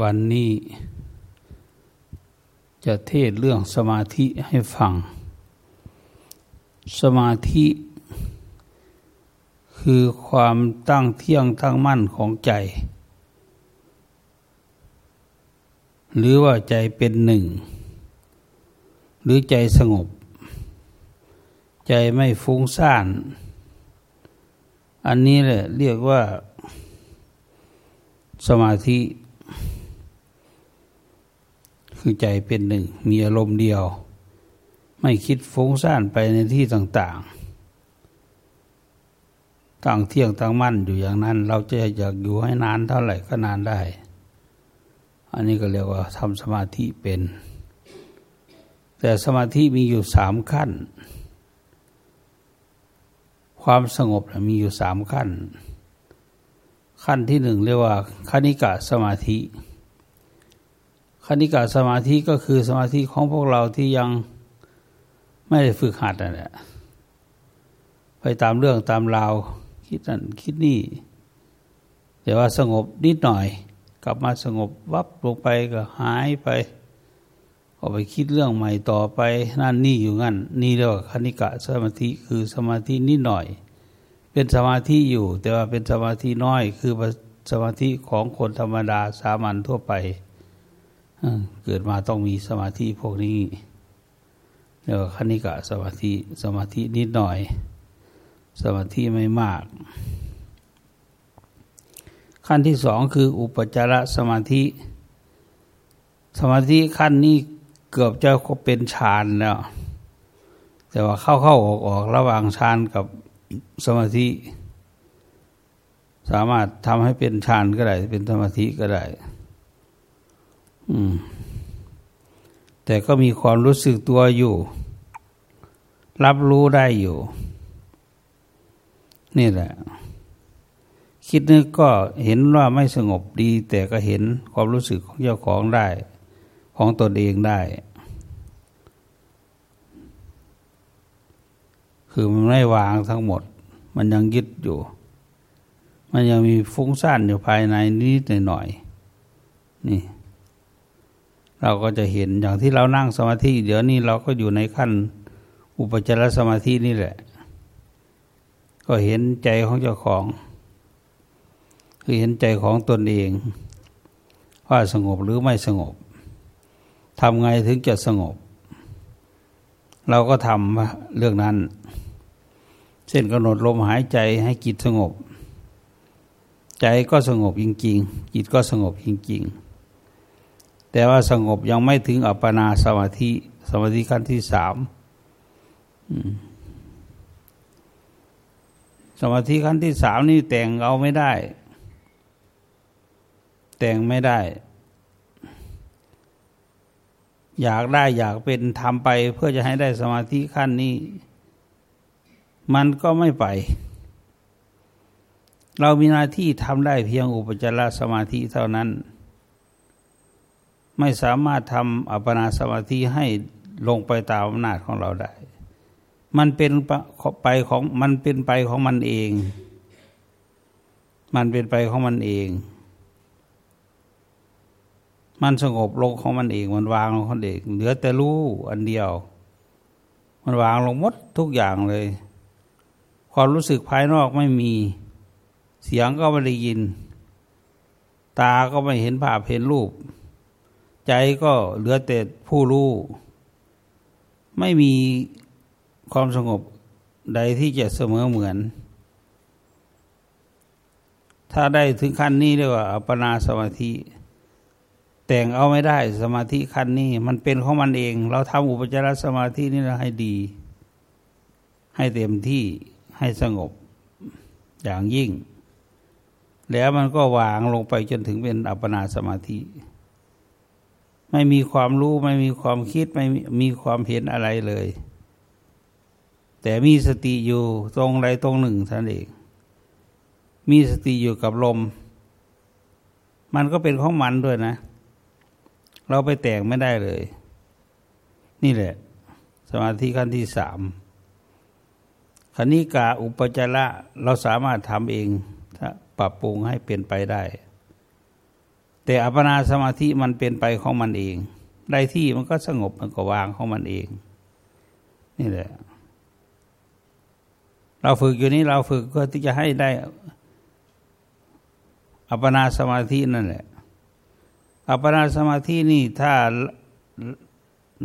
วันนี้จะเทศเรื่องสมาธิให้ฟัง สมาธิ คือความตั้งเที่ยงตั้งมั่นของใจ หรือว่าใจเป็นหนึ่ง หรือใจสงบ ใจไม่ฟุ้งซ่าน อันนี้แหละเรียกว่าสมาธิ คือใจเป็นหนึ่ง มีอารมณ์เดียว ไม่คิดฟุ้งซ่านไปในที่ต่างๆต่างเที่ยงต่างมั่นอยู่อย่างนั้น เราจะอยากอยู่ให้นานเท่าไหร่ก็นานได้ อันนี้ก็เรียกว่าทำสมาธิเป็น แต่สมาธิมีอยู่สามขั้น ความสงบมีอยู่สามขั้น ขั้นที่หนึ่งเรียกว่าคณิกะสมาธิ ณิกาสมาธิก็คือสมาธิของพวกเราที่ยังไม่ได้ฝึกหัดนั่นแหละไปตามเรื่องตามราว คิดนั่นคิดนี่ แต่ว่าสงบนิดหน่อย กลับมาสงบวับลงไปก็หายไปก็ไปคิดเรื่องใหม่ต่อไปนั่นนี่อยู่งั้น นี่เรียกว่าคณิกะสมาธิคือสมาธินิดหน่อย เป็นสมาธิอยู่ แต่ว่าเป็นสมาธิน้อย คือสมาธิของคนธรรมดาสามัญทั่วไป เกิดมาต้องมีสมาธิพวกนี้เรียกว่าคณิกะสมาธิสมาธินิดหน่อย สมาธิไม่มาก ขั้นที่สองคืออุปจารสมาธิ สมาธิขั้นนี้เกือบจะเป็นฌานแล้วแต่ว่าเข้าเข้าออกออกระหว่างฌานกับสมาธิ สามารถทำให้เป็นฌานก็ได้ เป็นสมาธิก็ได้ แต่ก็มีความรู้สึกตัวอยู่ รับรู้ได้อยู่ นี่แหละ คิดนึกก็เห็นว่าไม่สงบดี แต่ก็เห็นความรู้สึกของเจ้าของได้ ของตนเองได้ คือมันไม่วางทั้งหมด มันยังยึดอยู่ มันยังมีฟุ้งซ่านอยู่ภายในนิดหน่อยนี่ เราก็จะเห็นอย่างที่เรานั่งสมาธิเดี๋ยวนี้เราก็อยู่ในขั้นอุปจารสมาธินี่แหละ ก็เห็นใจของเจ้าของ คือเห็นใจของตนเอง ว่าสงบหรือไม่สงบทำไงถึงจะสงบ เราก็ทำเรื่องนั้น เช่นกำหนดลมหายใจให้จิตสงบ ใจก็สงบจริง ๆ จิตก็สงบจริง ๆ แต่ว่าสงบยังไม่ถึงอัปปนาสมาธิ สมาธิขั้นที่สามสมาธิขั้นที่สามนี่แต่งเอาไม่ได้ แต่งไม่ได้ อยากได้อยากเป็นทำไป เพื่อจะให้ได้สมาธิขั้นนี้ มันก็ไม่ไป เรามีหน้าที่ทำได้เพียงอุปจารสมาธิเท่านั้น ไม่สามารถทำอัปปนาสมาธิให้ลงไปตามอำนาจของเราได้ มันเป็นไปของมันเป็นไปของมันเอง มันเป็นไปของมันเอง มันสงบลงของมันเอง มันวางลงของเองเหลือแต่รู้อันเดียว มันวางลงหมดทุกอย่างเลย ความรู้สึกภายนอกไม่มี เสียงก็ไม่ได้ยิน ตาก็ไม่เห็นภาพเห็นรูป ใจก็เหลือแต่ผู้รู้ ไม่มีความสงบใดที่จะเสมอเหมือน ถ้าได้ถึงขั้นนี้เรียกว่าอัปปนาสมาธิ แต่งเอาไม่ได้สมาธิขั้นนี้ มันเป็นของมันเอง เราทำอุปจารสมาธินี่เราให้ดี ให้เต็มที่ให้สงบอย่างยิ่ง แล้วมันก็วางลงไปจนถึงเป็นอัปปนาสมาธิ ไม่มีความรู้ไม่มีความคิดไม่มีความเห็นอะไรเลย แต่มีสติอยู่ตรงใดตรงหนึ่งท่านเองมีสติอยู่กับลม มันก็เป็นของมันด้วยนะ เราไปแต่งไม่ได้เลย นี่แหละ สมาธิขั้นที่สามคณิกาอุปจาระเราสามารถทำเอง ถ้าปรับปรุงให้เปลี่ยนไปได้ แต่อัปปนาสมาธิมันเป็นไปของมันเอง ได้ที่มันก็สงบมันก็วางของมันเอง นี่แหละ เราฝึกอยู่นี้เราฝึกเพื่อที่จะให้ได้อัปปนาสมาธินั่นแหละ อัปปนาสมาธินี่ถ้า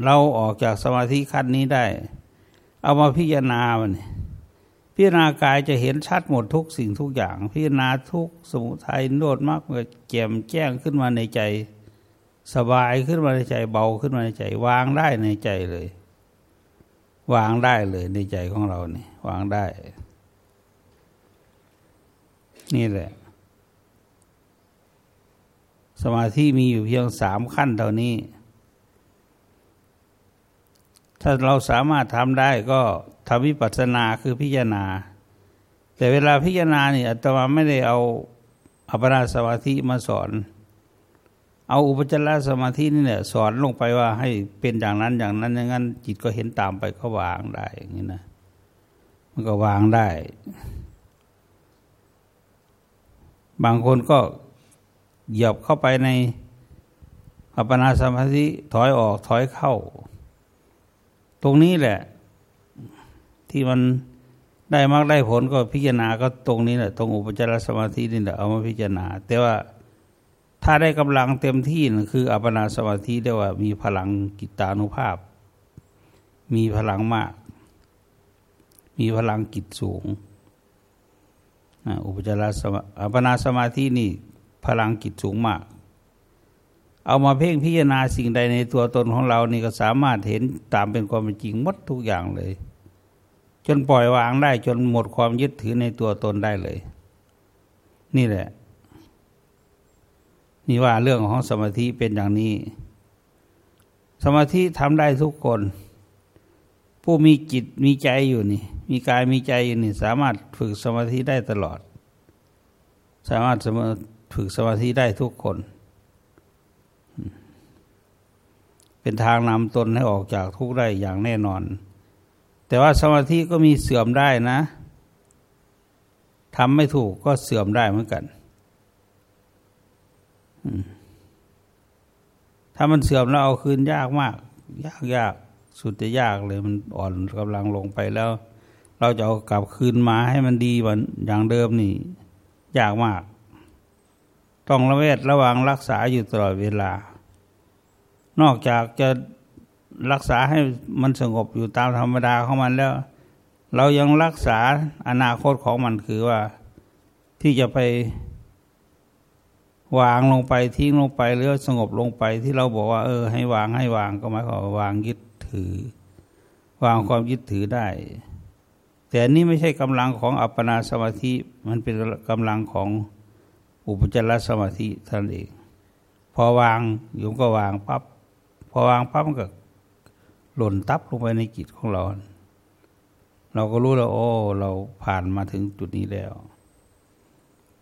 เราออกจากสมาธิขั้นนี้ได้ เอามาพิจารณามัน พิจารณากายจะเห็นชัดหมดทุกสิ่งทุกอย่าง พิจารณาทุกสมุทัยโนดมากเมื่อแจ่มแจ้งขึ้นมาในใจ สบายขึ้นมาในใจเบาขึ้นมาในใจ วางได้ในใจเลย วางได้เลยในใจของเราเนี่ยวางได้ นี่แหละ สมาธิมีอยู่เพียงสามขั้นเท่านี้ ถ้าเราสามารถทำได้ก็ทำวิปัสสนาคือพิจารณา แต่เวลาพิจารณาเนี่ยอาตมาไม่ได้เอาอัปปนาสมาธิมาสอน เอาอุปจารสมาธินี่เนี่ยสอนลงไปว่าให้เป็นอย่างนั้นอย่างนั้นอย่างนั้น จิตก็เห็นตามไปก็วางได้อย่างนี้นะมันก็วางได้ บางคนก็เหยียบเข้าไปในอัปปนาสมาธิถอยออกถอยเข้า ตรงนี้แหละ ที่มันได้มากได้ผลก็พิจารณาก็ตรงนี้แหละตรงอุปจารสมาธินี่แหละเอามาพิจารณา แต่ว่าถ้าได้กำลังเต็มที่นะคืออัปนาสมาธิเรียกว่ามีพลังกิตานุภาพ มีพลังมาก มีพลังกิจสูงอุปจารสมาอัปปนาสมาธินี่พลังกิจสูงมาก เอามาเพ่งพิจารณาสิ่งใดในตัวตนของเรานี่ก็สามารถเห็นตามเป็นความเป็นจริงหมดทุกอย่างเลย จนปล่อยวางได้จนหมดความยึดถือในตัวตนได้เลย นี่แหละ นี่ว่าเรื่องของสมาธิเป็นอย่างนี้ สมาธิทำได้ทุกคน ผู้มีจิตมีใจอยู่นี่ มีกายมีใจอยู่นี่ สามารถฝึกสมาธิได้ตลอด สามารถฝึกสมาธิได้ทุกคน เป็นทางนำตนให้ออกจากทุกข์ได้อย่างแน่นอน แต่ว่าสมาธิก็มีเสื่อมได้นะทำไม่ถูกก็เสื่อมได้เหมือนกัน ถ้ามันเสื่อมแล้วเอาคืนยากมาก ยากยากสุดจะยากเลยมันอ่อนกำลังลงไปแล้ว เราจะเอากลับคืนมาให้มันดีวันอย่างเดิมนี่ ยากมาก ต้องระเวทระวังรักษาอยู่ตลอดเวลา นอกจากจะรักษาให้มันสงบอยู่ตามธรรมดาของมันแล้ว เรายังรักษาอนาคตของมันคือว่าที่จะไปวางลงไปทิ้งลงไปหรือสงบลงไปที่เราบอกว่า เออ ให้วางให้วางก็หมายความวางยึดถือ วางความยึดถือได้ แต่นี่ไม่ใช่กำลังของอัปปนาสมาธิ มันเป็นกำลังของอุปจารสมาธิท่านเอง พอวางโยมก็วางปับ๊บ พอวางปั๊บมันก็หล่นตับลงไปในจิตของเรา เราก็รู้แล้วโอ้ เราผ่านมาถึงจุดนี้แล้ว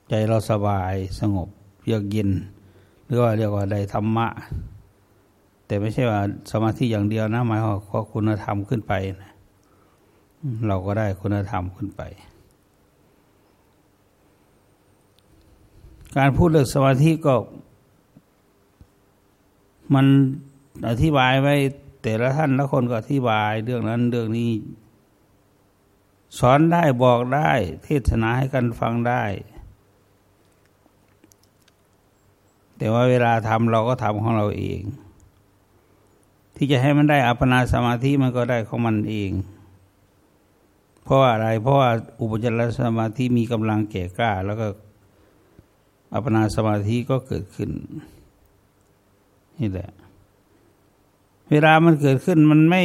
ใจเราสบายสงบเยือกเย็นหรือว่าเรียกว่าได้ธรรมะ แต่ไม่ใช่ว่าสมาธิอย่างเดียวนะหมายว่าคุณธรรมขึ้นไปนะเราก็ได้คุณธรรมขึ้นไป การพูดเรื่องสมาธิก็ มัน อธิบายไว้แต่ละท่านละคนก็อธิบายเรื่องนั้นเรื่องนี้ สอนได้บอกได้ เทศนาให้กันฟังได้ แต่ว่าเวลาทำเราก็ทำของเราเอง ที่จะให้มันได้อัปปนาสมาธิมันก็ได้ของมันเอง เพราะอะไร เพราะว่าอุปจารสมาธิมีกำลังแก่กล้า แล้วก็อัปปนาสมาธิก็เกิดขึ้นนี่แหละ เวลามันเกิดขึ้นมันไม่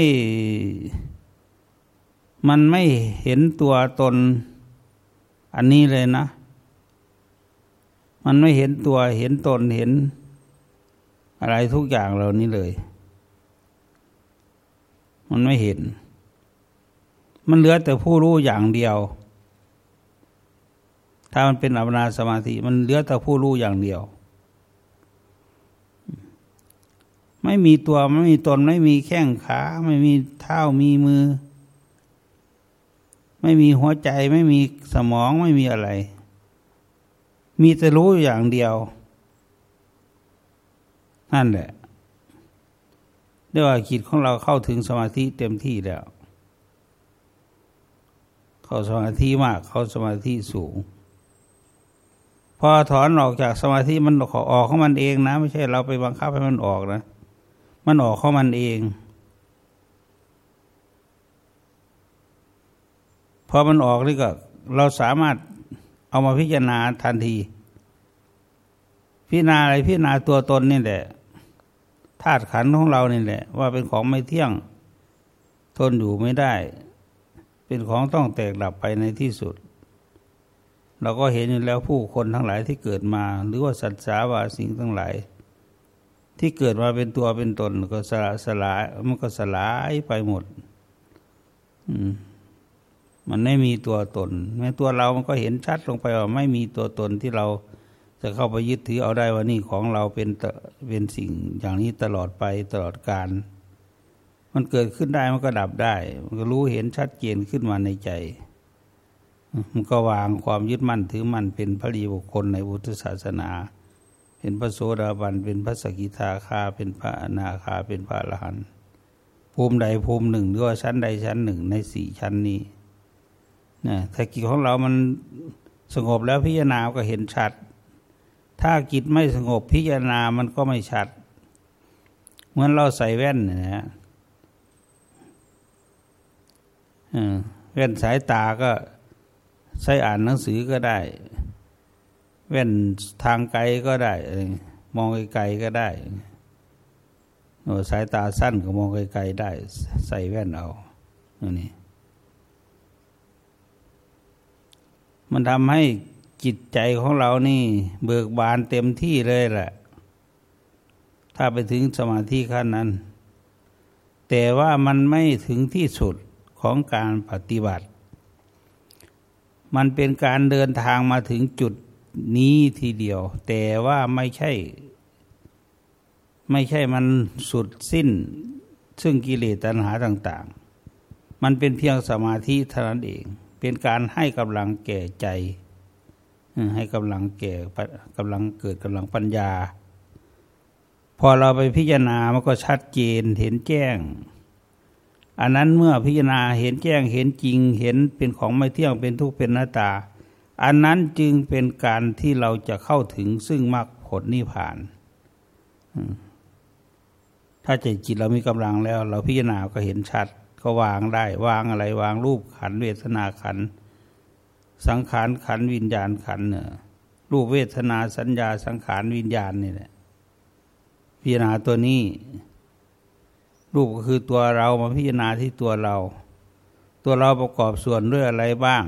มันไม่เห็นตัวตน อันนี้เลยนะ มันไม่เห็นตัวเห็นตนเห็น อะไรทุกอย่างเหล่านี้เลย มันไม่เห็น มันเหลือแต่ผู้รู้อย่างเดียว ถ้ามันเป็นอัปนาสมาธิ มันเหลือแต่ผู้รู้อย่างเดียว ไม่มีตัวไม่มีตนไม่มีแข้งขา ไม่มีเท้ามีมือ ไม่มีหัวใจไม่มีสมองไม่มีอะไร มีแต่รู้อย่างเดียว นั่นแหละเรียกว่าจิตของเราเข้าถึงสมาธิเต็มที่แล้ว เข้าสมาธิมากเข้าสมาธิสูง พอถอนออกจากสมาธิมันออกของมันเองนะ ไม่ใช่เราไปบังคับให้มันออกนะ มันออกขอมันเอง พอมันออกนี่ก็ เราสามารถเอามาพิจารณาทันที พิจารณาอะไรพิจารณาตัวตนนี่แหละธาตุขันของเรานี่แหละ ว่าเป็นของไม่เที่ยง ทนอยู่ไม่ได้ เป็นของต้องแตกดับไปในที่สุด เราก็เห็นอยู่แล้วผู้คนทั้งหลายที่เกิดมา หรือว่าสัตว์สาวาสิ่งทั้งหลาย ที่เกิดมาเป็นตัวเป็นตนก็สลายสลายมันก็สลายไปหมด อืมมันไม่มีตัวตน แม้ตัวเรามันก็เห็นชัดลงไปว่าไม่มีตัวตนที่เราจะเข้าไปยึดถือเอาได้ว่านี่ของเราเป็นเป็นสิ่งอย่างนี้ตลอดไปตลอดกาลมันเกิดขึ้นได้มันก็ดับได้ มันก็รู้เห็นชัดเจนขึ้นมาในใจ มันก็วางความยึดมั่นถือมั่นเป็นพระรีบุคคลในพุทธศาสนา เป็นพระโสดาบัน เป็นพระสกิทาคา เป็นพระอนาคา เป็นพระอรหันต์ภูมิใดภูมิหนึ่งหรือว่าชั้นใดชั้นหนึ่งในสี่ชั้นนี้นะถ้ากิจของเรามันสงบแล้วพิจารณาก็เห็นชัด ถ้าจิตไม่สงบพิจารณามันก็ไม่ชัด เหมือนเราใส่แว่นนะแว่นสายตาก็ใช้อ่านหนังสือก็ได้ แว่นทางไกลก็ได้ มองไกลๆก็ได้สายตาสั้นก็มองไกลๆได้ ใส่แว่นเอานี่มันทำให้จิตใจของเรานี่ เบิกบานเต็มที่เลยแหละ ถ้าไปถึงสมาธิขั้นนั้น แต่ว่ามันไม่ถึงที่สุดของการปฏิบัติ มันเป็นการเดินทางมาถึงจุด นี้ทีเดียว แต่ว่าไม่ใช่ ไม่ใช่มันสุดสิ้น ซึ่งกิเลสตัณหาต่าง ๆ มันเป็นเพียงสมาธิเท่านั้นเอง เป็นการให้กำลังแก่ใจ ให้กำลังแก่กำลังเกิดกำลังปัญญา พอเราไปพิจารณามันก็ชัดเจนเห็นแจ้งอันนั้นเมื่อพิจารณาเห็นแจ้งเห็นจริงเห็นเป็นของไม่เที่ยงเป็นทุกข์เป็นหน้าตา อันนั้นจึงเป็นการที่เราจะเข้าถึงซึ่งมรรคผลนิพพาน ถ้าใจจิตเรามีกำลังแล้ว เราพิจารณาก็เห็นชัด ก็วางได้ วางอะไร วางรูปขันเวทนาขัน สังขารขันวิญญาณขันเนี่ยรูปเวทนาสัญญาสังขารวิญญาณนี่แหละพิจารณาตัวนี้ รูปก็คือตัวเรามาพิจารณาที่ตัวเรา ตัวเราประกอบส่วนด้วยอะไรบ้าง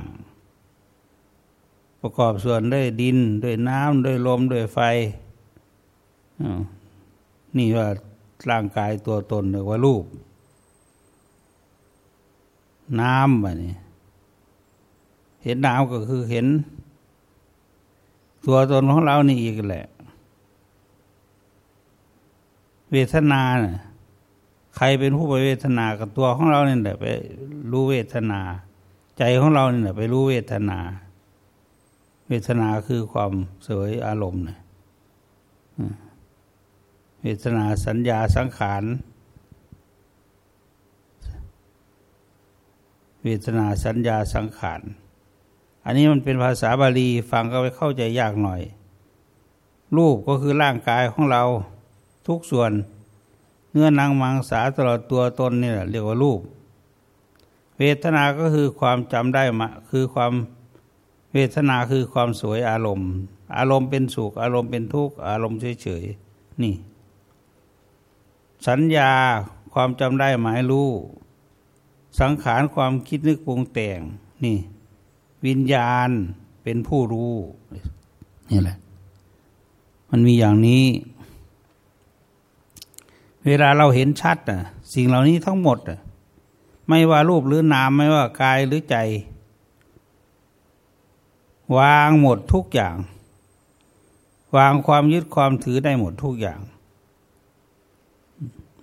ประกอบส่วนด้วยดิน ด้วยน้ำด้วยลม ด้วยไฟ นี่ว่าร่างกายตัวตนเรียกว่ารูป น้ำแบบนี้เห็นน้ำก็คือเห็น ตัวตนของเรานี่อีกแหละ เวทนาเนี่ยใครเป็นผู้ไปเวทนากับตัวของเราเนี่ยแหละไปรู้เวทนา ใจของเราเนี่ยแหละไปรู้เวทนา เวทนาคือความสวยอารมณ์เนี่ยเวทนาสัญญาสังขาร เวทนาสัญญาสังขาร อันนี้มันเป็นภาษาบาลีฟังก็ไปเข้าใจยากหน่อย รูปก็คือร่างกายของเราทุกส่วน เนื้อนังมังสาตลอดตัวตนนี่แหละเรียกว่ารูป เวทนาก็คือความจำได้มาคือความ เวทนาคือความสวยอารมณ์ อารมณ์เป็นสุข อารมณ์เป็นทุกข์ อารมณ์เฉยๆ นี่ สัญญาความจำได้หมายรู้ สังขารความคิดนึกปรุงแต่ง นี่ วิญญาณเป็นผู้รู้ นี่แหละ มันมีอย่างนี้ เวลาเราเห็นชัดอะสิ่งเหล่านี้ทั้งหมดอะไม่ว่ารูปหรือนาม ไม่ว่ากายหรือใจ วางหมดทุกอย่าง วางความยึดความถือได้หมดทุกอย่าง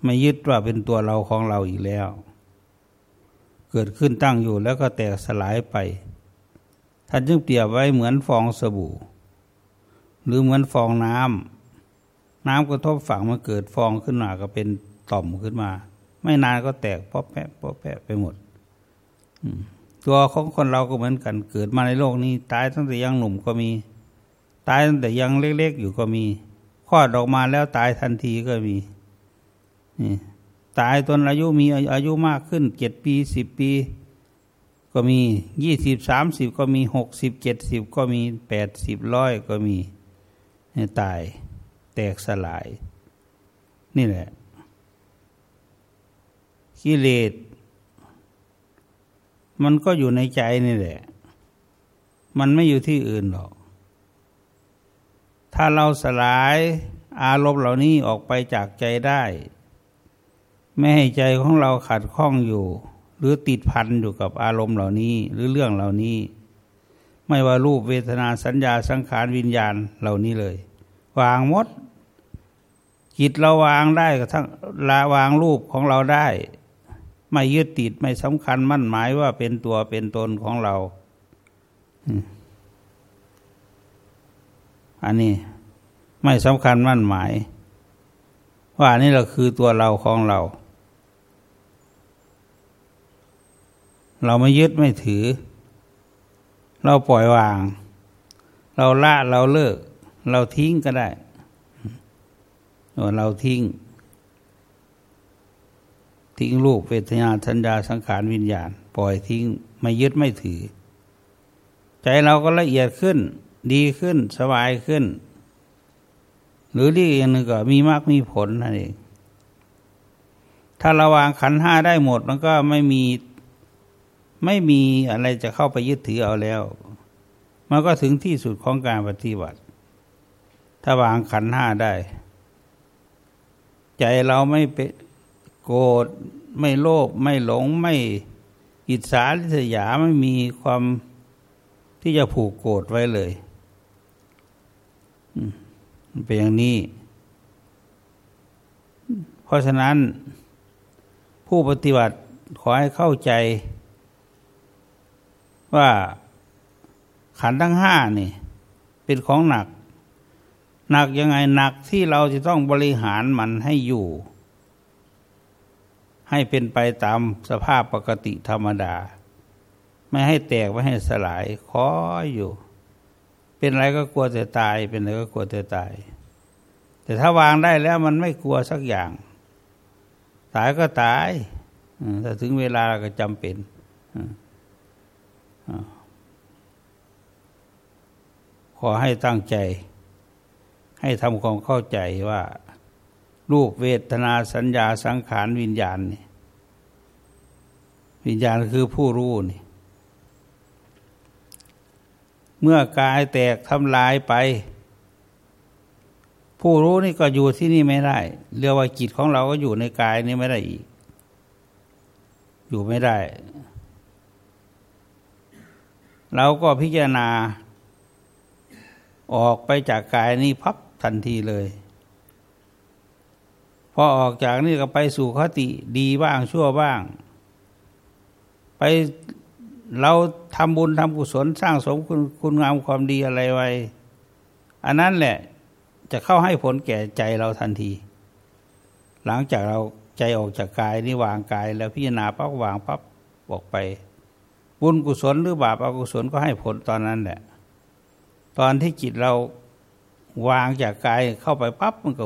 ไม่ยึดว่าเป็นตัวเราของเราอีกแล้ว เกิดขึ้นตั้งอยู่แล้วก็แตกสลายไป ท่านจึงเปรียบไว้เหมือนฟองสบู่ หรือเหมือนฟองน้ำน้ำกระทบฝั่งมันเกิดฟองขึ้นมาก็เป็นต่อมขึ้นมา ไม่นานก็แตกป๊อแปะป๊อแปะไปหมด ตัวของคนเราก็เหมือนกันเกิดมาในโลกนี้ ตายตั้งแต่ยังหนุ่มก็มี ตายตั้งแต่ยังเล็กๆอยู่ก็มีคลอดออกมาแล้วตายทันทีก็มีนี่ตายตอนอายุมีอายุมากขึ้นเจ็ดปีสิบปี ก็มียี่สิบสามสิบก็มีหกสิบเจ็ดสิบก็มีแปดสิบร้อยก็มีตายแตกสลาย นี่แหละกิเลส มันก็อยู่ในใจนี่แหละ มันไม่อยู่ที่อื่นหรอก ถ้าเราสลายอารมณ์เหล่านี้ออกไปจากใจได้ ไม่ให้ใจของเราขัดข้องอยู่ หรือติดพันอยู่กับอารมณ์เหล่านี้หรือเรื่องเหล่านี้ ไม่ว่ารูปเวทนาสัญญาสังขารวิญญาณเหล่านี้เลย วางหมดจิตเราวางได้กระทั่งละวางรูปของเราได้ ไม่ยึดติดไม่สำคัญมั่นหมายว่าเป็นตัวเป็นตนของเรา อันนี้ไม่สำคัญมั่นหมาย ว่านี่เราคือตัวเราของเรา เราไม่ยึดไม่ถือ เราปล่อยวาง เราละเราเลิก เราทิ้งก็ได้เราทิ้ง ทิ้งรูปเวทนาสัญญาสังขารวิญญาณ ปล่อยทิ้งไม่ยึดไม่ถือ ใจเราก็ละเอียดขึ้น ดีขึ้นสบายขึ้น หรือที่อย่างหนึ่งก็มีมากมีผลนั่นเองถ้าระวางขันห้าได้หมดมันก็ไม่มีไม่มีอะไรจะเข้าไปยึดถือเอาแล้ว มันก็ถึงที่สุดของการปฏิบัติ ถ้าวางขันห้าได้ ใจเราไม่เป็น โกรธไม่โลภไม่หลงไม่อิจฉาริษยาไม่มีความที่จะผูกโกรธไว้เลยเป็นอย่างนี้ เพราะฉะนั้น ผู้ปฏิบัติขอให้เข้าใจ ว่าขันทั้งห้านี่เป็นของหนัก หนักยังไงหนักที่เราจะต้องบริหารมันให้อยู่ ให้เป็นไปตามสภาพปกติธรรมดา ไม่ให้แตกไม่ให้สลายคออยู่ เป็นอะไรก็กลัวจะตาย เป็นอะไรก็กลัวจะตาย แต่ถ้าวางได้แล้วมันไม่กลัวสักอย่าง ตายก็ตายถ้าถึงเวลาก็จำเป็นขอให้ตั้งใจ ให้ทำความเข้าใจว่า รูปเวทนาสัญญาสังขารวิญญาณนี่วิญญาณคือผู้รู้นี่เมื่อกายแตกทำลายไป ผู้รู้นี่ก็อยู่ที่นี่ไม่ได้เรียกว่าจิตของเราก็อยู่ในกายนี้ไม่ได้อีก อยู่ไม่ได้ เราก็พิจารณา ออกไปจากกายนี้พับทันทีเลย อออกจากนี่ก็ไปสู่คติดีบ้างชั่วบ้าง ไปเราทำบุญทำกุศลสร้างสมคุณคุณงามความดีอะไรไว้ อันนั้นแหละจะเข้าให้ผลแก่ใจเราทันที หลังจากเราใจออกจากกายนี่วางกาย แล้วพิจารณาปั๊บวางปั๊บบอกไป บุญกุศลหรือบาปอกุศลก็ให้ผลตอนนั้นแหละ ตอนที่จิตเราวางจากกายเข้าไปปั๊บมันก็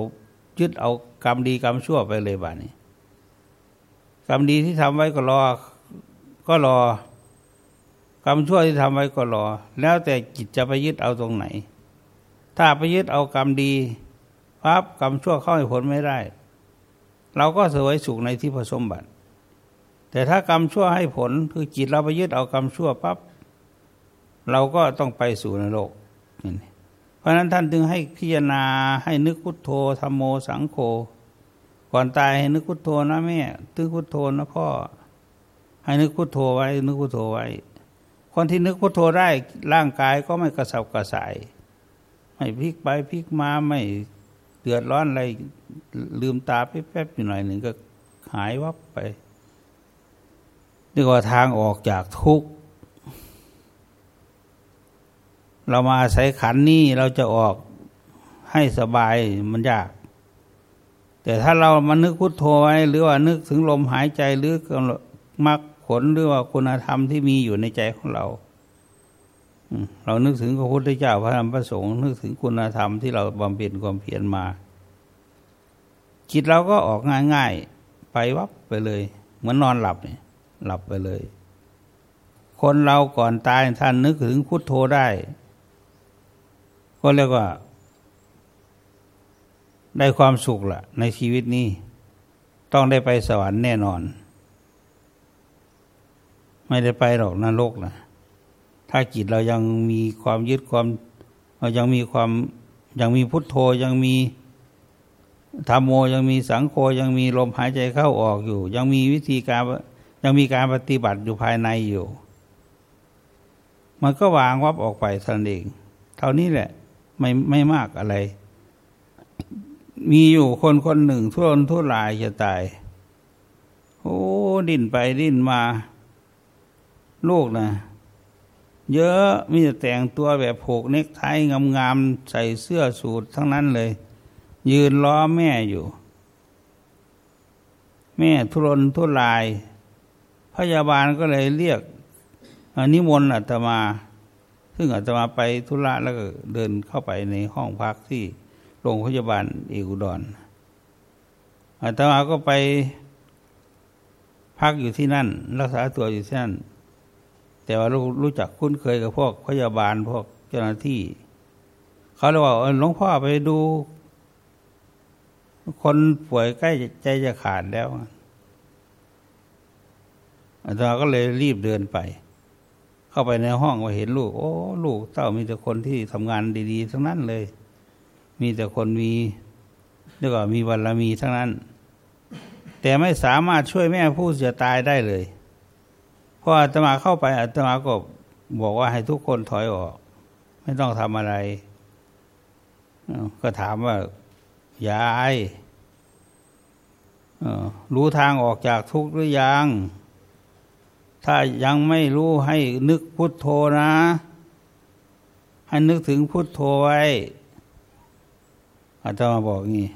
ยึดเอากรรมดีกรรมชั่วไปเลยบ้านี้ กรรมดีที่ทำไว้ก็รอ ก็รอ กรรมชั่วที่ทำไว้ก็รอ แล้วแต่จิตจะไปยึดเอาตรงไหน ถ้าไปยึดเอากรรมดีปั๊บกรรมชั่วเข้าให้ผลไม่ได้ เราก็เสวยสุขในที่ผสมบัติ แต่ถ้ากรรมชั่วให้ผลคือจิตเราไปยึดเอากรรมชั่วปั๊บเราก็ต้องไปสู่นรกนี่ เพราะนั้นท่านจึงให้พิจารณาให้นึกพุทโธธรรมโมสังโฆก่อนตายให้นึกพุทโธนะแม่ตึกพุทโธนะพ่อให้นึกพุทโธไว้ นึกพุทโธไว้ คนที่นึกพุทโธได้ร่างกายก็ไม่กระสับกระส่าย ไม่พลิกไปพลิกมาไม่เดือดร้อนอะไรลืมตาแป๊บๆอยู่หน่อยหนึ่งก็หายวับไปนี่ก็ทางออกจากทุกข์ เรามาอาศัยขันนี้เราจะออกให้สบายมันยาก แต่ถ้าเรามานึกพุทโธไว้หรือว่านึกถึงลมหายใจหรือมรรคผลหรือว่าคุณธรรมที่มีอยู่ในใจของเราเรานึกถึงพระพุทธเจ้าพระธรรมพระสงฆ์นึกถึงคุณธรรมที่เราบำเพ็ญความเพียรมา จิตเราก็ออกง่ายๆไปวับไปเลย เหมือนนอนหลับเนี่ยหลับไปเลย คนเราก่อนตายท่านนึกถึงพุทโธได้ ก็เรียกว่า ได้ความสุขละในชีวิตนี้ ต้องได้ไปสวรรค์แน่นอน ไม่ได้ไปหรอกนรกนะถ้าจิตเรายังมีความยึดความเรายังมีความยังมีพุทโธยังมีธรรมโมยังมีสังโฆยังมีลมหายใจเข้าออกอยู่ ยังมีวิธีการยังมีการปฏิบัติอยู่ภายในอยู่ มันก็วางวับออกไปทันเอง เท่านี้แหละ ไม่ไม่มากอะไร มีอยู่คนคนหนึ่งทุรนทุรายจะตาย โอ้ดิ้นไปดิ้นมา ลูกนะเยอะมีแต่แต่งตัวแบบผูกเน็กไทงามๆใส่เสื้อสูททั้งนั้นเลย ยืนล้อแม่อยู่ แม่ทุรนทุราย พยาบาลก็เลยเรียกนิมนต์อาตมา ซึ่งอาตมาไปธุระแล้วก็เดินเข้าไปในห้องพักที่โรงพยาบาลเอกุดรอาตมาก็ไปพักอยู่ที่นั่น รักษาตัวอยู่ที่นั่น แต่ว่ารู้รู้จักคุ้นเคยกับพวกพยาบาลพวกเจ้าหน้าที่ เขาเลยว่าหลวงพ่อไปดู คนป่วยใกล้ใจจะขาดแล้วอาจาก็เลยรีบเดินไป เข้าไปในห้องมาเห็นลูก โอ้ ลูกเต้ามีแต่คนที่ทำงานดี ๆ ทั้งนั้นเลย มีแต่คนมีเรียกว่ามีบารมีทั้งนั้น แต่ไม่สามารถช่วยแม่ผู้เสียตายได้เลยพออาตมาเข้าไปอาตมาก็บอกว่าให้ทุกคนถอยออก ไม่ต้องทำอะไรก็ถามว่ายายรู้ทางออกจากทุกข์หรือยัง ถ้ายังไม่รู้ให้นึกพุทโธนะ ให้นึกถึงพุทโธไว้อาตมาบอกงี้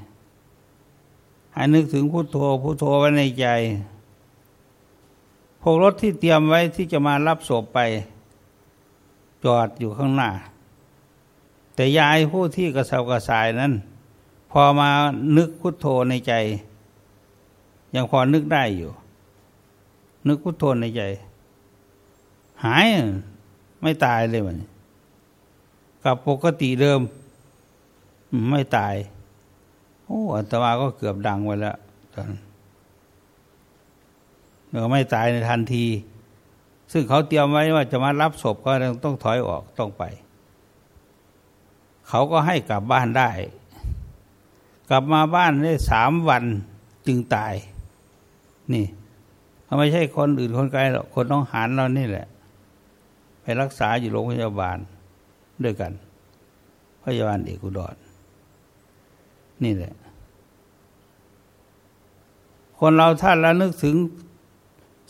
ให้นึกถึงพุทโธพุทโธไว้ในใจ พวกรถที่เตรียมไว้ที่จะมารับศพไป จอดอยู่ข้างหน้า แต่ยายผู้ที่กระเซากระสายนั้น พอมานึกพุทโธในใจ ยังพอนึกได้อยู่ นึกพุทโธในใจ หายไม่ตายเลยมันกับปกติเดิม ไม่ตาย โอ้อัตมาก็เกือบดังไว้แล้วตอนเราไม่ตายในทันที ซึ่งเขาเตรียมไว้ว่าจะมารับศพก็ต้องถอยออกต้องไป เขาก็ให้กลับบ้านได้ กลับมาบ้านได้สามวันจึงตาย นี่ เขาไม่ใช่คนอื่นคนไกลหรอกคนต้องหารเรานี่แหละ ไปรักษาอยู่โรงพยาบาลด้วยกัน พยาบาลเอกอุดรนี่แหละ คนเราท่านละนึกถึง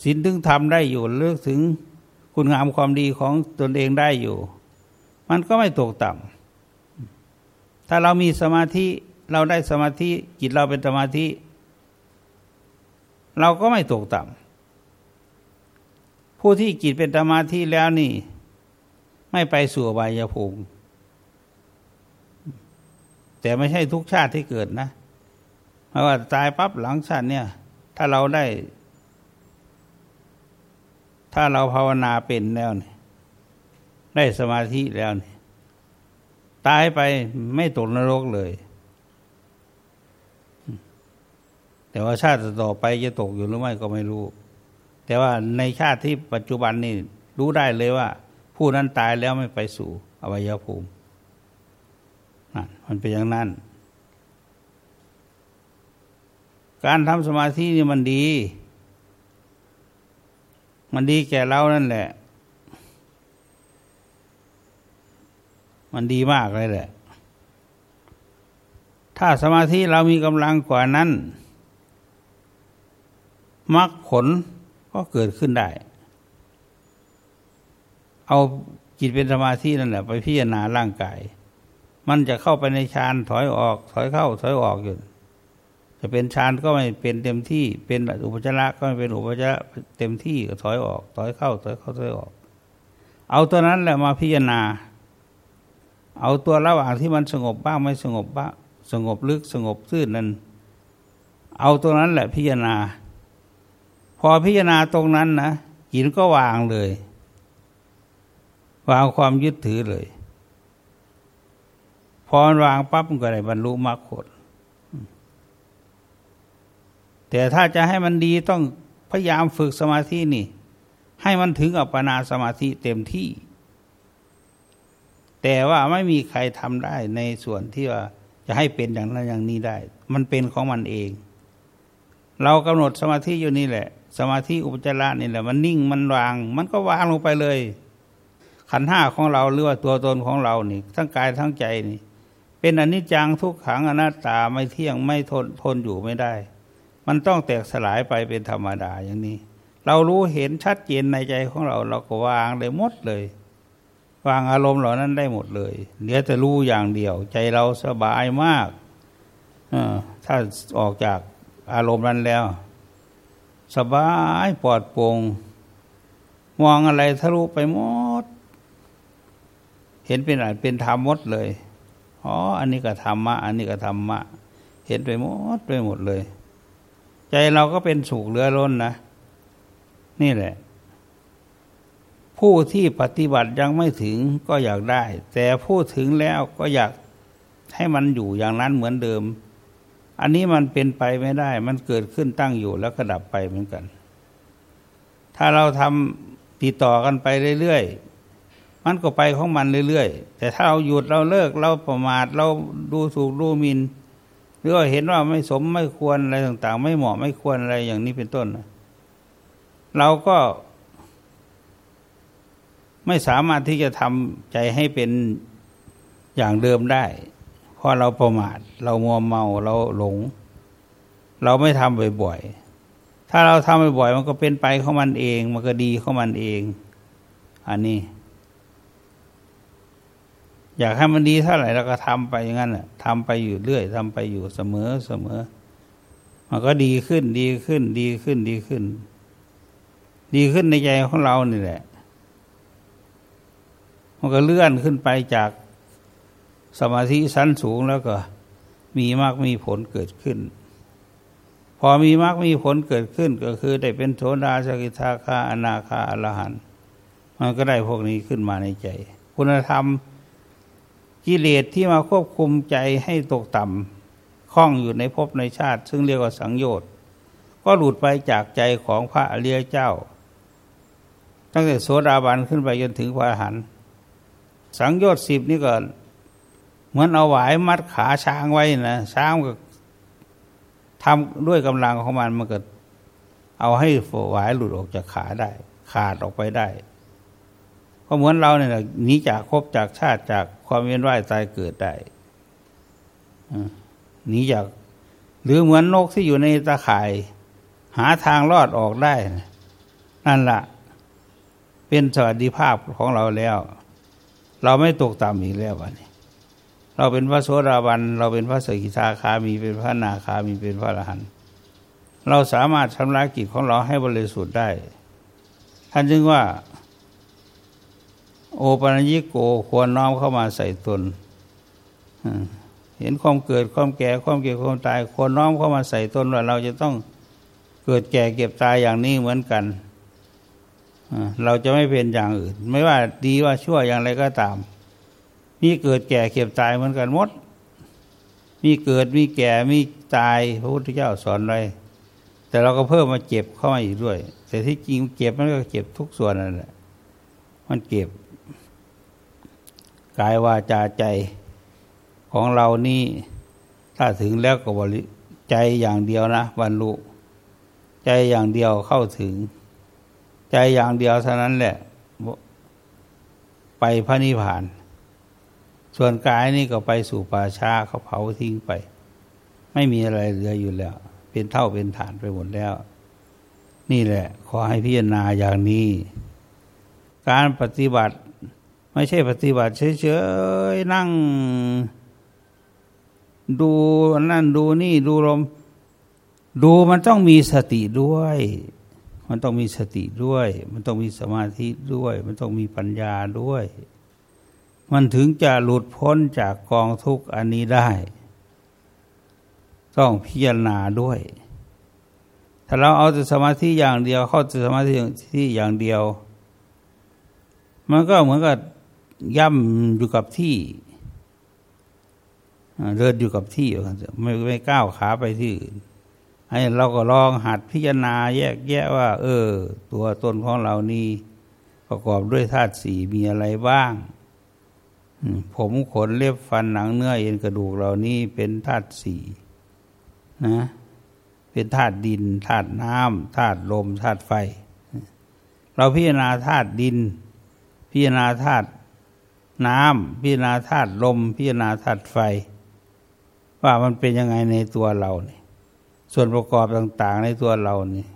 ศีลถึงทำได้อยู่เลือกถึงคุณงามความดีของตนเองได้อยู่ มันก็ไม่ตกต่ำถ้าเรามีสมาธิเราได้สมาธิจิตเราเป็นสมาธิ เราก็ไม่ตกต่ำ ผู้ที่จิตเป็นสมาธิแล้วนี่ ไม่ไปสู่บายภูมิแต่ไม่ใช่ทุกชาติที่เกิดนะเพราะว่าตายปั๊บหลังชาติเนี่ย ถ้าเราได้ ถ้าเราภาวนาเป็นแล้วนี่ได้สมาธิแล้วนี่ตายไปไม่ตกนรกเลย แต่ว่าชาติต่อไปจะตกอยู่หรือไม่ก็ไม่รู้ แต่ว่าในชาติที่ปัจจุบันนี่รู้ได้เลยว่า ผู้นั้นตายแล้วไม่ไปสู่อวัยภูมิมันเป็นอย่างนั้น การทำสมาธินี่มันดี มันดีแก่เรานั่นแหละ มันดีมากเลยแหละ ถ้าสมาธิเรามีกำลังกว่านั้นมรรคผล ก็เกิดขึ้นได้ เอาจิตเป็นสมาธินั่นแหละ ไปพิจารณาร่างกาย มันจะเข้าไปในฌานถอยออก ถอยเข้า ถอยออกอยู่ จะเป็นฌานก็ไม่เป็นเต็มที่ เป็นอุปจาระก็ไม่เป็นอุปจาระเต็มที่ก็ถอยออก ถอยเข้า ถอยเข้า ถอยออก เอาตัวนั้นแหละมาพิจารณา เอาตัวระหว่างที่มันสงบบ้างไม่สงบบ้าง สงบลึกสงบซื่นนั้น เอาตัวนั้นแหละพิจารณา พอพิจารณาตรงนั้นนะจิตก็วางเลย วางความยึดถือเลย พอวางปั๊บมันก็ได้บรรลุมรรคผลแต่ถ้าจะให้มันดีต้องพยายามฝึกสมาธินี่ ให้มันถึงอัปปนาสมาธิเต็มที่ แต่ว่าไม่มีใครทำได้ในส่วนที่ว่าจะให้เป็นอย่างนั้นอย่างนี้ได้ มันเป็นของมันเอง เรากำหนดสมาธิอยู่นี่แหละสมาธิอุปจาระนี่แหละมันนิ่งมันวาง มันก็วางลงไปเลย ขันห้าของเราหรือว่าตัวตนของเรานี่ ทั้งกายทั้งใจนี่ เป็นอนิจจังทุกขังอนัตตาไม่เที่ยงไม่ทนทนอยู่ไม่ได้ มันต้องแตกสลายไปเป็นธรรมดาอย่างนี้ เรารู้เห็นชัดเจนในใจของเรา เราก็วางเลยหมดเลย วางอารมณ์เหล่านั้นได้หมดเลยเหลือแต่รู้อย่างเดียว ใจเราสบายมากอถ้าออกจากอารมณ์นั้นแล้ว สบายปลอดโปร่งมองอะไรทะลุไปหมด เห็นเป็นอะไรเป็นธรรมหมดเลยอ๋ออันนี้ก็ธรรมะ อันนี้ก็ธรรมะ เห็นไปหมดไปหมดเลย ใจเราก็เป็นสุขเหลือล้นนะ นี่แหละ ผู้ที่ปฏิบัติยังไม่ถึงก็อยากได้ แต่ผู้ถึงแล้วก็อยากให้มันอยู่อย่างนั้นเหมือนเดิม อันนี้มันเป็นไปไม่ได้ มันเกิดขึ้นตั้งอยู่แล้วก็ดับไปเหมือนกัน ถ้าเราทำติดต่อกันไปเรื่อยๆ มันก็ไปของมันเรื่อยๆ แต่ถ้าเราหยุดเราเลิกเราประมาทเราดูถูกดูมินหรือว่าเห็นว่าไม่สมไม่ควรอะไรต่าง ๆ ไม่เหมาะไม่ควรอะไรอย่างนี้เป็นต้น เราก็ไม่สามารถที่จะทำใจให้เป็นอย่างเดิมได้ เพราะเราประมาทเรามัวเมาเราหลง เราไม่ทำบ่อยๆ ถ้าเราทำบ่อยๆมันก็เป็นไปของมันเอง มันก็ดีของมันเอง อันนี้ อยากให้มันดีเท่าไหร่เราก็ทำไปอย่างนั้นแหละทำไปอยู่เรื่อยทำไปอยู่เสมอเสมอ มันก็ดีขึ้นดีขึ้น ดีขึ้นดีขึ้น ดีขึ้นในใจของเรานี่แหละ มันก็เลื่อนขึ้นไปจาก สมาธิสั้นสูงแล้วก็ มีมากมีผลเกิดขึ้น พอมีมากมีผลเกิดขึ้นก็คือได้เป็นโสดาสกิทาคาอนาคาอรหันมันก็ได้พวกนี้ขึ้นมาในใจ คุณธรรมกิเลสที่มาควบคุมใจให้ตกต่ำคล้องอยู่ในภพในชาติ ซึ่งเรียกว่าสังโยชน์ก็หลุดไปจากใจของพระอริยเจ้า ตั้งแต่โสดาบันขึ้นไปจนถึงพระอรหันต์สังโยชน์สิบนี่ก็ เหมือนเอาหวายมัดขาช้างไว้นะช้างก็ทำด้วยกำลังของมันมันก็เอาให้หวายหลุดออกจากขาได้ ขาดออกไปได้ก็เหมือนเราเนี่ยหนีจากภพจากชาติจากความเวียนว่ายตายเกิดได้หนีจาก หรือเหมือนนกที่อยู่ในตาข่าย หาทางรอดออกได้ นั่นละ่ะ เป็นสวัสดิภาพของเราแล้ว เราไม่ตกต่ำอีกแล้ววันนี้ เราเป็นพระโสดาบัน เราเป็นพระสกิทาคามีเป็นพระนาคามีเป็นพระอรหันต์เราสามารถชำระกิจของเราให้บริสุทธิ์ได้ ท่านจึงว่า โอปัญญิโกควรน้อมเข้ามาใส่ตนเห็นความเกิดความแก่ความเก็บความตายควรน้อมเข้ามาใส่ตนว่าเราจะต้องเกิดแก่เก็บตายอย่างนี้เหมือนกันเราจะไม่เป็นอย่างอื่น ไม่ว่าดีว่าชั่วอย่างไรก็ตาม มีเกิดแก่เก็บตายเหมือนกันหมด มีเกิดมีแก่มีตายพระพุทธเจ้าสอนไว้แต่เราก็เพิ่มมาเจ็บเข้ามาอีกด้วย แต่ที่จริงเจ็บมันก็เจ็บทุกส่วนนั่นแหละมันเก็บกายวาจาใจของเรานี่ถ้าถึงแล้วก็บริใจอย่างเดียวนะบรรลุใจอย่างเดียวเข้าถึง ใจอย่างเดียวเท่านั้นแหละ ไปพระนิพพาน ส่วนกายนี่ก็ไปสู่ป่าช้าเขาเผาทิ้งไป ไม่มีอะไรเหลืออยู่แล้ว เป็นเท่าเป็นฐานไปหมดแล้ว นี่แหละ ขอให้พิจารณาอย่างนี้ การปฏิบัติ ไม่ใช่ปฏิบัติเฉยๆนั่ง ดูนั่นดูนี่ดูลม ดูมันต้องมีสติด้วย มันต้องมีสติด้วย มันต้องมีสมาธิด้วย มันต้องมีปัญญาด้วย มันถึงจะหลุดพ้นจากกองทุกข์อันนี้ได้ ต้องพิจารณาด้วย ถ้าเราเอาแต่สมาธิอย่างเดียว เข้าแต่สมาธิที่อย่างเดียว มันก็เหมือนกับย่ำอยู่กับที่เดินอยู่กับที่ไม่ไม่ก้าวขาไปที่อื่นให้เราก็ลองหัดพิจารณาแยกแยะว่า เออ ตัวตนของเรานี่ประกอบด้วยธาตุสี่มีอะไรบ้าง ผมขนเล็บฟันหนังเนื้อเอ็นกระดูกเหล่านี้เป็นธาตุสี่นะ เป็นธาตุดินธาตุน้ำธาตุลมธาตุไฟ เราพิจารณาธาตุดิน พิจารณาธาตุน้ำพิจารณาธาตุลม พิจารณาธาตุไฟ ว่ามันเป็นยังไงในตัวเราเนี่ยส่วนประกอบต่าง ๆ ในตัวเรานี่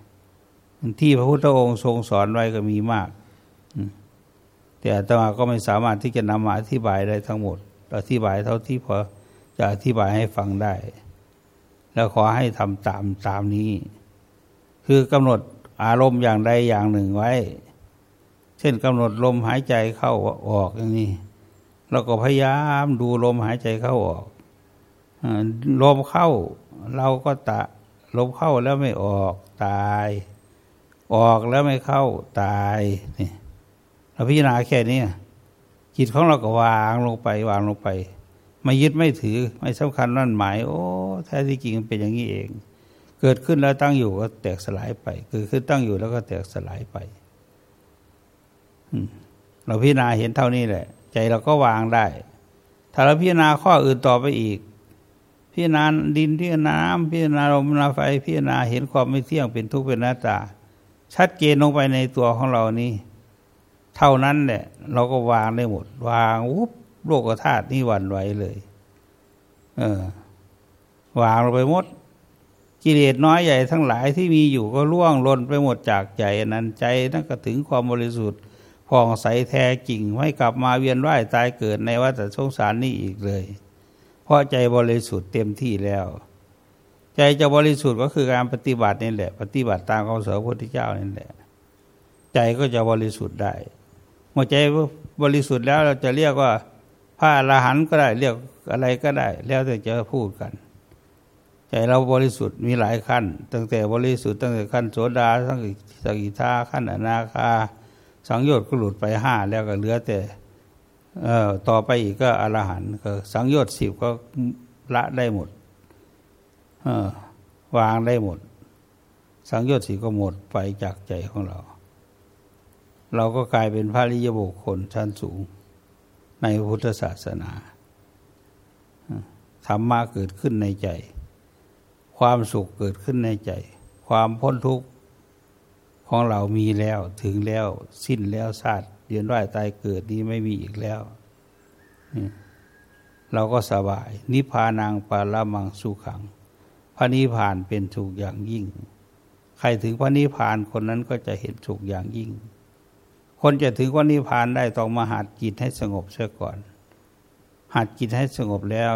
ที่พระพุทธองค์ทรงสอนไว้ก็มีมาก แต่อาตมาก็ไม่สามารถที่จะนำมาอธิบายได้ทั้งหมดอธิบายเท่าที่พอจะอธิบายให้ฟังได้ แล้วขอให้ทำตามตามนี้ คือกำหนดอารมณ์อย่างใดอย่างหนึ่งไว้ เช่นกำหนดลมหายใจเข้าออกอย่างนี้เราก็พยายามดูลมหายใจเข้าออกลมเข้าเราก็ตะลมเข้าแล้วไม่ออกตาย ออกแล้วไม่เข้าตายนี่ เราพิจารณาแค่นี้จิตของเราก็วางลงไป วางลงไป ไม่ยึดไม่ถือไม่สำคัญนั่นหมาย โอ้แท้ที่จริงเป็นอย่างนี้เอง เกิดขึ้นแล้วตั้งอยู่ก็แตกสลายไปเกิดขึ้นตั้งอยู่แล้วก็แตกสลายไปเราพิจารณาเห็นเท่านี้แหละ ใจเราก็วางได้ ถ้าเราพิจารณาข้ออื่นต่อไปอีก พิจารณาดินพิจารณาน้ำพิจารณาลมพิจารณาไฟพิจารณาเห็นความไม่เที่ยงเป็นทุกข์เป็นหน้าตา ชัดเจนลงไปในตัวของเรานี้ เท่านั้นแหละเราก็วางได้หมด วางวุบโลกธาตุนี่วันไหวเลย เออ วางลงไปหมด กิเลสน้อยใหญ่ทั้งหลายที่มีอยู่ก็ล่วงล้นไปหมดจากใจนั้นใจนั่นก็ถึงความบริสุทธิ์ผ่องใสแท้จริงไม่กลับมาเวียนว่ายตายเกิดในวัฏสงสารนี้อีกเลย เพราะใจบริสุทธิ์เต็มที่แล้ว ใจจะบริสุทธิ์ก็คือการปฏิบัตินี่แหละ ปฏิบัติตามคำสอนพระพุทธเจ้านี่แหละ ใจก็จะบริสุทธิ์ได้ เมื่อใจบริสุทธิ์แล้วเราจะเรียกว่าพระอรหันต์ก็ได้เรียกอะไรก็ได้ แล้วแต่จะพูดกัน ใจเราบริสุทธิ์มีหลายขั้น ตั้งแต่บริสุทธิ์ตั้งแต่ขั้นโสดาทั้งสกิทาขั้นอนาคา สังโยชน์ก็หลุดไปห้าแล้วก็เหลือแต่เอ่อต่อไปอีกก็อรหันต์ก็สังโยชน์สิบก็ละได้หมดเออวางได้หมด สังโยชน์สิก็หมดไปจากใจของเรา เราก็กลายเป็นพระริยบุคคลชั้นสูง ในพุทธศาสนาธรรมะเกิดขึ้นในใจ ความสุขเกิดขึ้นในใจ ความพ้นทุกข์ของเรามีแล้วถึงแล้วสิ้นแล้วชาติเวียนว่ายตายเกิดนี้ไม่มีอีกแล้ว เราก็สบาย นิพพานังปาละมังสุขัง พระนิพพานเป็นสุขอย่างยิ่ง ใครถึงพระนิพพานคนนั้นก็จะเห็นสุขอย่างยิ่ง คนจะถึงพระนิพพานได้ต้องมาหัดจิตให้สงบเสียก่อน หัดจิตให้สงบแล้ว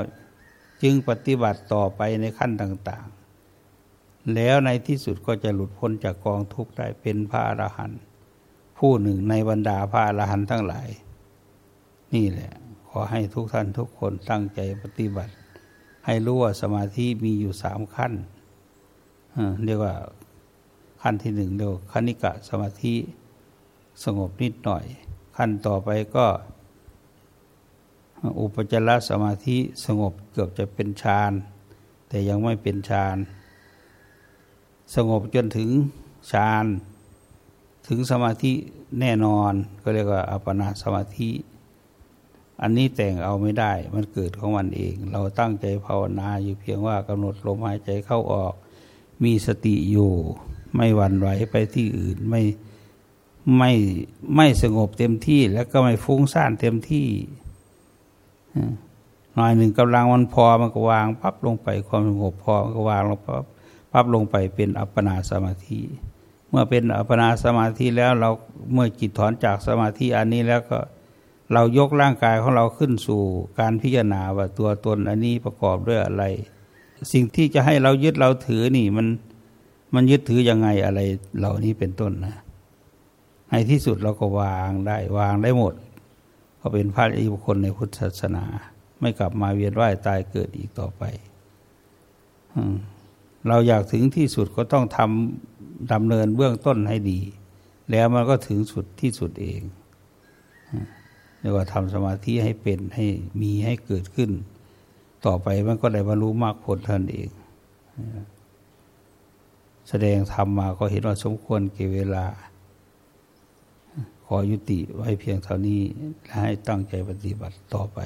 จึงปฏิบัติต่อไปในขั้นต่าง ๆ แล้วในที่สุดก็จะหลุดพ้นจากกองทุกข์ได้เป็นพระอรหันต์ผู้หนึ่งในบรรดาพระอรหันต์ทั้งหลาย นี่แหละ ขอให้ทุกท่านทุกคนตั้งใจปฏิบัติ ให้รู้ว่าสมาธิมีอยู่สามขั้นเรียกว่าขั้นที่หนึ่งเรียกว่าคณิกะสมาธิ สงบนิดหน่อย ขั้นต่อไปก็อุปจารสมาธิสงบเกือบจะเป็นฌานแต่ยังไม่เป็นฌานสงบจนถึงฌานถึงสมาธิแน่นอนก็เรียกว่าอัปปนาสมาธิ อันนี้แต่งเอาไม่ได้มันเกิดของมันเอง เราตั้งใจภาวนาอยู่เพียงว่ากำหนดลมหายใจเข้าออก มีสติอยู่ ไม่หวั่นไหวไปที่อื่นไม่ ไม่ไม่สงบเต็มที่แล้วก็ไม่ฟุ้งซ่านเต็มที่หน่อยหนึ่งกำลังมันพอมันก็วางปั๊บลงไปความสงบพอมันก็วางลงปั๊บปั๊บลงไปเป็นอัปปนาสมาธิ เมื่อเป็นอัปนาสมาธิแล้วเราเมื่อจิตถอนจากสมาธิอันนี้แล้วก็เรายกร่างกายของเราขึ้นสู่การพิจารณาว่าตัวตนอันนี้ประกอบด้วยอะไร สิ่งที่จะให้เรายึดเราถือนี่มันมันยึดถือยังไงอะไรเหล่านี้เป็นต้นนะ ในที่สุดเราก็วางได้วางได้หมด ก็เป็นพระอิบุคคลในพุทธศาสนา ไม่กลับมาเวียนว่ายตายเกิดอีกต่อไปเราอยากถึงที่สุดก็ต้องทำดำเนินเบื้องต้นให้ดี แล้วมันก็ถึงสุดที่สุดเองเรียกว่าทำสมาธิให้เป็นให้มีให้เกิดขึ้น ต่อไปมันก็ได้บรรลุมรรคผลท่านเอง แสดงธรรมมาก็เห็นว่าสมควรเก็บเวลา ขอยุติไว้เพียงเท่านี้และให้ตั้งใจปฏิบัติต่อไป